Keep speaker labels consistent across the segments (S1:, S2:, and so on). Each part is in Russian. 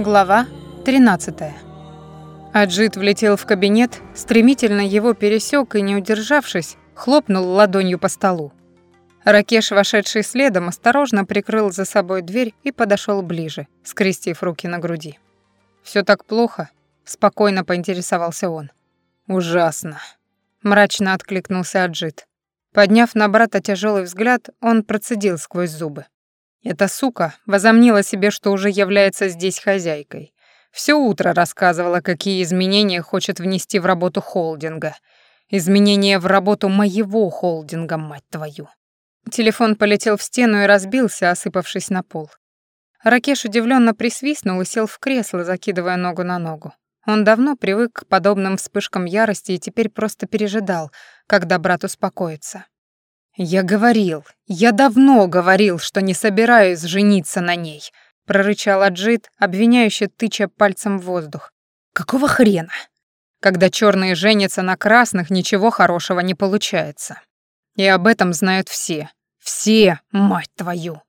S1: Глава 13. Аджит влетел в кабинет, стремительно его пересек и, не удержавшись, хлопнул ладонью по столу. Ракеш, вошедший следом, осторожно прикрыл за собой дверь и подошел ближе, скрестив руки на груди. Все так плохо?» — спокойно поинтересовался он. «Ужасно», — мрачно откликнулся Аджит. Подняв на брата тяжелый взгляд, он процедил сквозь зубы. Эта сука возомнила себе, что уже является здесь хозяйкой. Всё утро рассказывала, какие изменения хочет внести в работу холдинга. Изменения в работу моего холдинга, мать твою». Телефон полетел в стену и разбился, осыпавшись на пол. Ракеш удивленно присвистнул и сел в кресло, закидывая ногу на ногу. Он давно привык к подобным вспышкам ярости и теперь просто пережидал, когда брат успокоится. «Я говорил, я давно говорил, что не собираюсь жениться на ней», прорычал Аджит, обвиняюще тыча пальцем в воздух. «Какого хрена? Когда черные женятся на красных, ничего хорошего не получается. И об этом знают все. Все, мать твою!»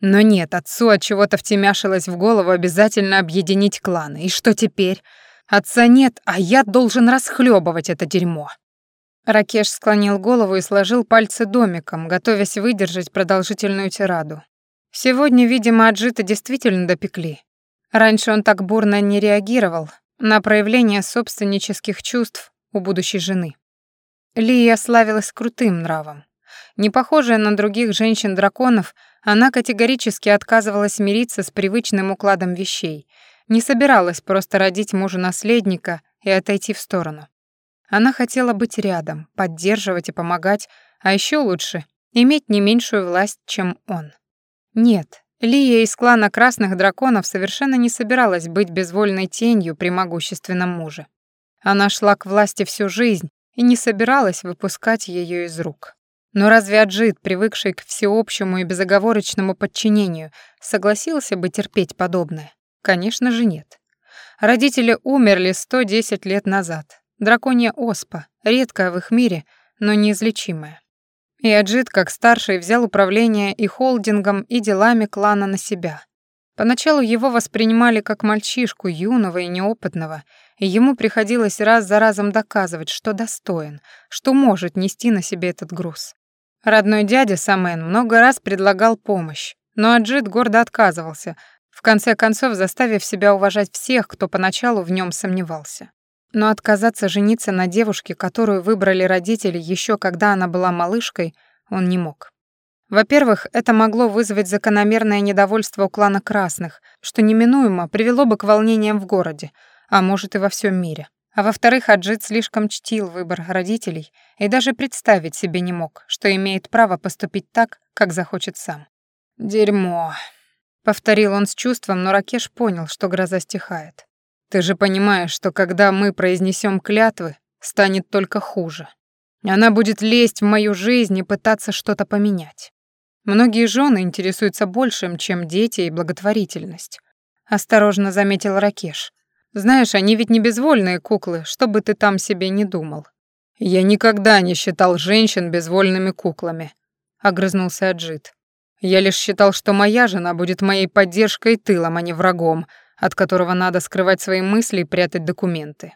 S1: Но нет, отцу от чего-то втемяшилось в голову обязательно объединить кланы. И что теперь? Отца нет, а я должен расхлебывать это дерьмо. Ракеш склонил голову и сложил пальцы домиком, готовясь выдержать продолжительную тираду. Сегодня, видимо, отжито действительно допекли. Раньше он так бурно не реагировал на проявление собственнических чувств у будущей жены. Лия славилась крутым нравом. Не похожая на других женщин-драконов, она категорически отказывалась мириться с привычным укладом вещей, не собиралась просто родить мужа наследника и отойти в сторону. Она хотела быть рядом, поддерживать и помогать, а еще лучше — иметь не меньшую власть, чем он. Нет, Лия из клана Красных Драконов совершенно не собиралась быть безвольной тенью при могущественном муже. Она шла к власти всю жизнь и не собиралась выпускать ее из рук. Но разве Аджит, привыкший к всеобщему и безоговорочному подчинению, согласился бы терпеть подобное? Конечно же нет. Родители умерли 110 лет назад, драконья оспа, редкая в их мире, но неизлечимая. И Аджит, как старший, взял управление и холдингом, и делами клана на себя. Поначалу его воспринимали как мальчишку, юного и неопытного, и ему приходилось раз за разом доказывать, что достоин, что может нести на себе этот груз. Родной дядя Самен много раз предлагал помощь, но Аджит гордо отказывался, в конце концов заставив себя уважать всех, кто поначалу в нем сомневался. Но отказаться жениться на девушке, которую выбрали родители еще когда она была малышкой, он не мог. Во-первых, это могло вызвать закономерное недовольство у клана красных, что неминуемо привело бы к волнениям в городе, а может и во всем мире. А во-вторых, Аджит слишком чтил выбор родителей и даже представить себе не мог, что имеет право поступить так, как захочет сам. «Дерьмо», — повторил он с чувством, но Ракеш понял, что гроза стихает. Ты же понимаешь, что когда мы произнесем клятвы, станет только хуже. Она будет лезть в мою жизнь и пытаться что-то поменять. Многие жены интересуются большим, чем дети и благотворительность. Осторожно заметил Ракеш. Знаешь, они ведь не безвольные куклы, что бы ты там себе не думал. Я никогда не считал женщин безвольными куклами, огрызнулся Аджит. Я лишь считал, что моя жена будет моей поддержкой и тылом, а не врагом, от которого надо скрывать свои мысли и прятать документы.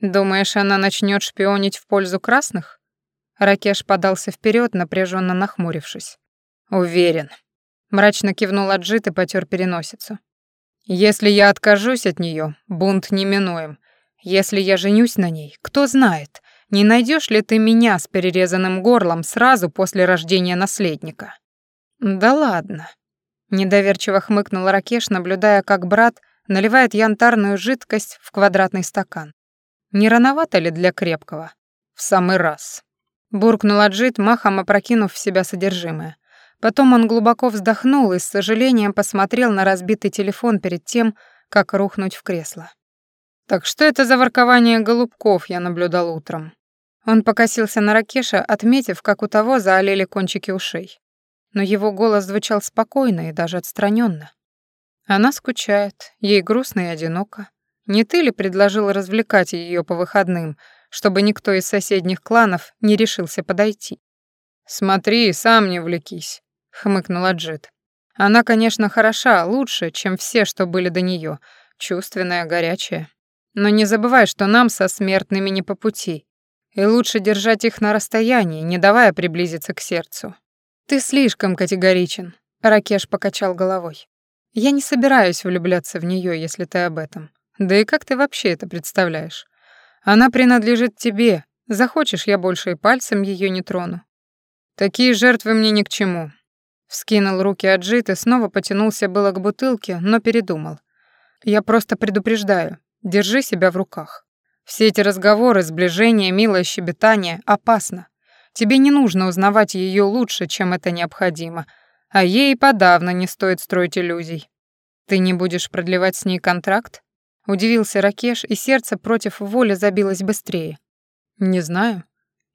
S1: Думаешь, она начнет шпионить в пользу красных? Ракеш подался вперед, напряженно нахмурившись. Уверен. Мрачно кивнул Аджит и потер переносицу. Если я откажусь от нее, бунт неминуем. Если я женюсь на ней, кто знает, не найдешь ли ты меня с перерезанным горлом сразу после рождения наследника? Да ладно. Недоверчиво хмыкнул Ракеш, наблюдая, как брат наливает янтарную жидкость в квадратный стакан. Не рановато ли для крепкого? В самый раз. Буркнул Аджит, махом опрокинув в себя содержимое. Потом он глубоко вздохнул и с сожалением посмотрел на разбитый телефон перед тем, как рухнуть в кресло. «Так что это за воркование голубков я наблюдал утром?» Он покосился на Ракеша, отметив, как у того заолели кончики ушей. Но его голос звучал спокойно и даже отстраненно. Она скучает, ей грустно и одиноко. Не ты ли предложил развлекать ее по выходным, чтобы никто из соседних кланов не решился подойти? «Смотри, сам не влекись», — хмыкнула Джит. «Она, конечно, хороша, лучше, чем все, что были до нее, чувственная, горячая. Но не забывай, что нам со смертными не по пути, и лучше держать их на расстоянии, не давая приблизиться к сердцу». «Ты слишком категоричен», — Ракеш покачал головой. Я не собираюсь влюбляться в нее, если ты об этом. Да и как ты вообще это представляешь? Она принадлежит тебе. Захочешь, я больше и пальцем ее не трону. Такие жертвы мне ни к чему. Вскинул руки Аджит и снова потянулся было к бутылке, но передумал. Я просто предупреждаю. Держи себя в руках. Все эти разговоры, сближение, милое щебетание опасно. Тебе не нужно узнавать ее лучше, чем это необходимо — а ей подавно не стоит строить иллюзий. Ты не будешь продлевать с ней контракт? Удивился Ракеш, и сердце против воли забилось быстрее. Не знаю.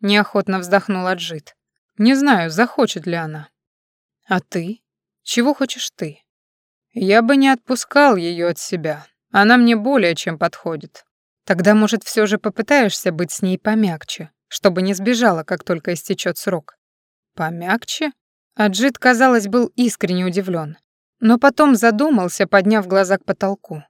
S1: Неохотно вздохнул Аджит. Не знаю, захочет ли она. А ты? Чего хочешь ты? Я бы не отпускал ее от себя. Она мне более чем подходит. Тогда, может, все же попытаешься быть с ней помягче, чтобы не сбежала, как только истечет срок. Помягче? Аджит, казалось, был искренне удивлен, но потом задумался, подняв глаза к потолку.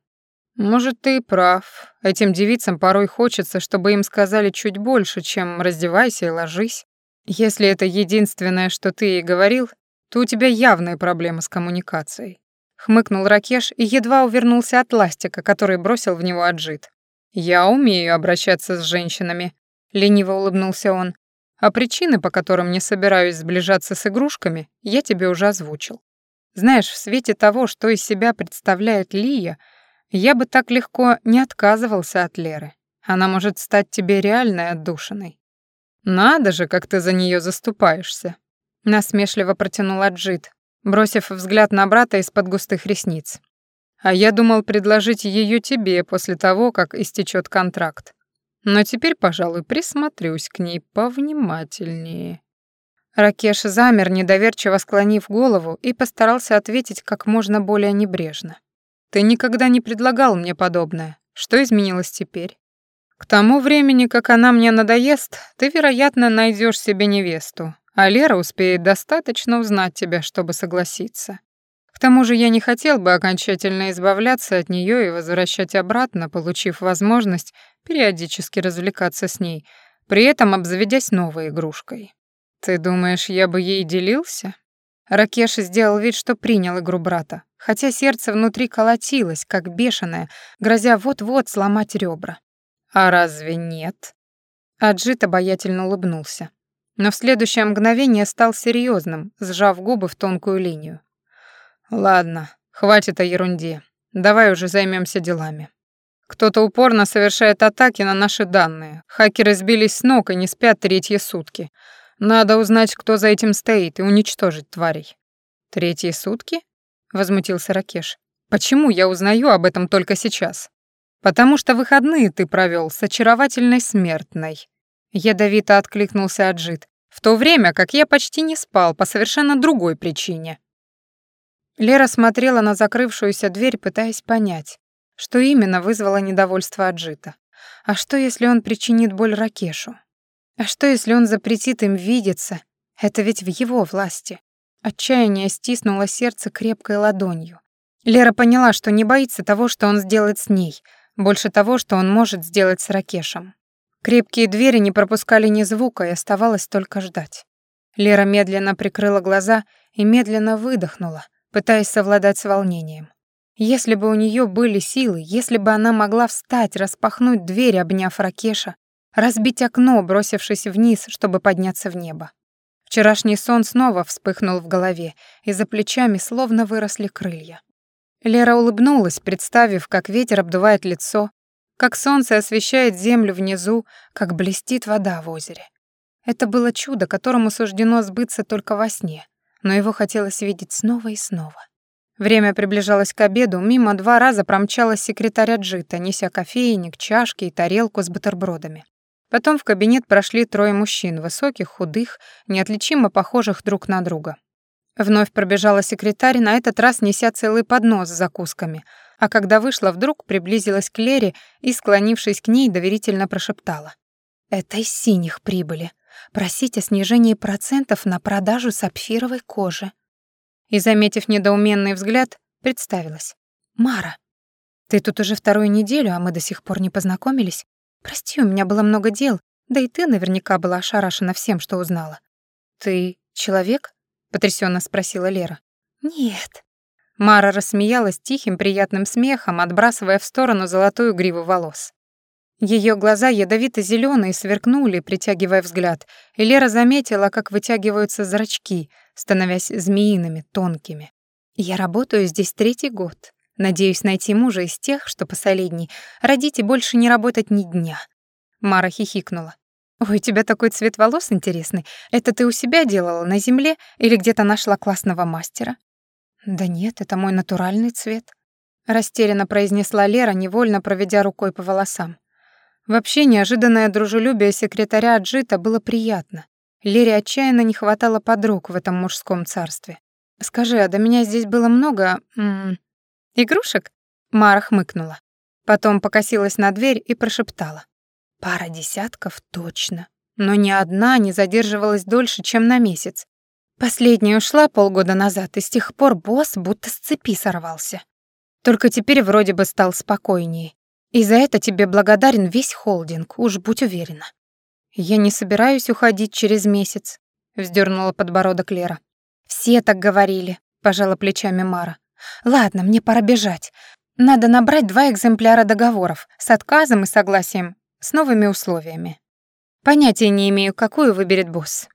S1: «Может, ты и прав. Этим девицам порой хочется, чтобы им сказали чуть больше, чем «раздевайся и ложись». Если это единственное, что ты ей говорил, то у тебя явная проблема с коммуникацией». Хмыкнул Ракеш и едва увернулся от ластика, который бросил в него Аджит. «Я умею обращаться с женщинами», — лениво улыбнулся он. А причины, по которым не собираюсь сближаться с игрушками, я тебе уже озвучил. Знаешь, в свете того, что из себя представляет Лия, я бы так легко не отказывался от Леры. Она может стать тебе реальной отдушиной. Надо же, как ты за нее заступаешься, насмешливо протянул Аджит, бросив взгляд на брата из-под густых ресниц. А я думал предложить ее тебе после того, как истечет контракт. Но теперь, пожалуй, присмотрюсь к ней повнимательнее. Ракеш замер, недоверчиво склонив голову, и постарался ответить как можно более небрежно. «Ты никогда не предлагал мне подобное. Что изменилось теперь?» «К тому времени, как она мне надоест, ты, вероятно, найдешь себе невесту, а Лера успеет достаточно узнать тебя, чтобы согласиться. К тому же я не хотел бы окончательно избавляться от нее и возвращать обратно, получив возможность периодически развлекаться с ней, при этом обзаведясь новой игрушкой. Ты думаешь, я бы ей делился? Ракеш сделал вид, что принял игру брата, хотя сердце внутри колотилось, как бешеное, грозя вот-вот сломать ребра. А разве нет? Аджит обаятельно улыбнулся но в следующее мгновение стал серьезным, сжав губы в тонкую линию. «Ладно, хватит о ерунде. Давай уже займемся делами. Кто-то упорно совершает атаки на наши данные. Хакеры сбились с ног и не спят третьи сутки. Надо узнать, кто за этим стоит, и уничтожить тварей». «Третьи сутки?» — возмутился Ракеш. «Почему я узнаю об этом только сейчас?» «Потому что выходные ты провел с очаровательной смертной», Ядовито откликнулся Аджит, в то время как я почти не спал по совершенно другой причине. Лера смотрела на закрывшуюся дверь, пытаясь понять, что именно вызвало недовольство Аджита. А что, если он причинит боль Ракешу? А что, если он запретит им видеться? Это ведь в его власти. Отчаяние стиснуло сердце крепкой ладонью. Лера поняла, что не боится того, что он сделает с ней, больше того, что он может сделать с Ракешем. Крепкие двери не пропускали ни звука, и оставалось только ждать. Лера медленно прикрыла глаза и медленно выдохнула, пытаясь совладать с волнением. Если бы у нее были силы, если бы она могла встать, распахнуть дверь, обняв Ракеша, разбить окно, бросившись вниз, чтобы подняться в небо. Вчерашний сон снова вспыхнул в голове, и за плечами словно выросли крылья. Лера улыбнулась, представив, как ветер обдувает лицо, как солнце освещает землю внизу, как блестит вода в озере. Это было чудо, которому суждено сбыться только во сне, но его хотелось видеть снова и снова. Время приближалось к обеду, мимо два раза промчалась секретаря Джита, неся кофейник, чашки и тарелку с бутербродами. Потом в кабинет прошли трое мужчин, высоких, худых, неотличимо похожих друг на друга. Вновь пробежала секретарь, на этот раз неся целый поднос с закусками, а когда вышла, вдруг приблизилась к Лере и, склонившись к ней, доверительно прошептала. «Это из синих прибыли просить о снижении процентов на продажу сапфировой кожи. И, заметив недоуменный взгляд, представилась. «Мара, ты тут уже вторую неделю, а мы до сих пор не познакомились. Прости, у меня было много дел, да и ты наверняка была ошарашена всем, что узнала». «Ты человек?» — потрясенно спросила Лера. «Нет». Мара рассмеялась тихим приятным смехом, отбрасывая в сторону золотую гриву волос. Ее глаза ядовито зеленые сверкнули, притягивая взгляд, и Лера заметила, как вытягиваются зрачки, становясь змеиными, тонкими. «Я работаю здесь третий год. Надеюсь найти мужа из тех, что посолидней, родить и больше не работать ни дня». Мара хихикнула. «Ой, у тебя такой цвет волос интересный. Это ты у себя делала на земле или где-то нашла классного мастера?» «Да нет, это мой натуральный цвет», — растерянно произнесла Лера, невольно проведя рукой по волосам. Вообще неожиданное дружелюбие секретаря Джита было приятно. Лере отчаянно не хватало подруг в этом мужском царстве. «Скажи, а до меня здесь было много... М -м, игрушек?» Мара хмыкнула. Потом покосилась на дверь и прошептала. «Пара десятков точно. Но ни одна не задерживалась дольше, чем на месяц. Последняя ушла полгода назад, и с тех пор босс будто с цепи сорвался. Только теперь вроде бы стал спокойнее. И за это тебе благодарен весь холдинг, уж будь уверена. Я не собираюсь уходить через месяц, вздернула подбородок Лера. Все так говорили, пожала плечами Мара. Ладно, мне пора бежать. Надо набрать два экземпляра договоров с отказом и согласием, с новыми условиями. Понятия не имею, какую выберет босс.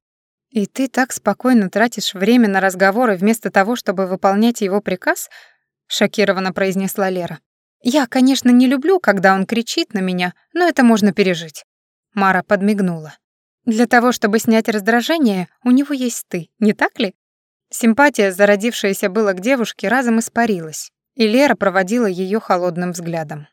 S1: «И ты так спокойно тратишь время на разговоры вместо того, чтобы выполнять его приказ?» — шокированно произнесла Лера. Я, конечно, не люблю, когда он кричит на меня, но это можно пережить. Мара подмигнула. Для того, чтобы снять раздражение, у него есть ты, не так ли? Симпатия, зародившаяся была к девушке, разом испарилась, и Лера проводила ее холодным взглядом.